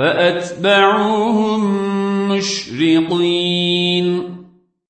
فأتبعوهم مشرقين.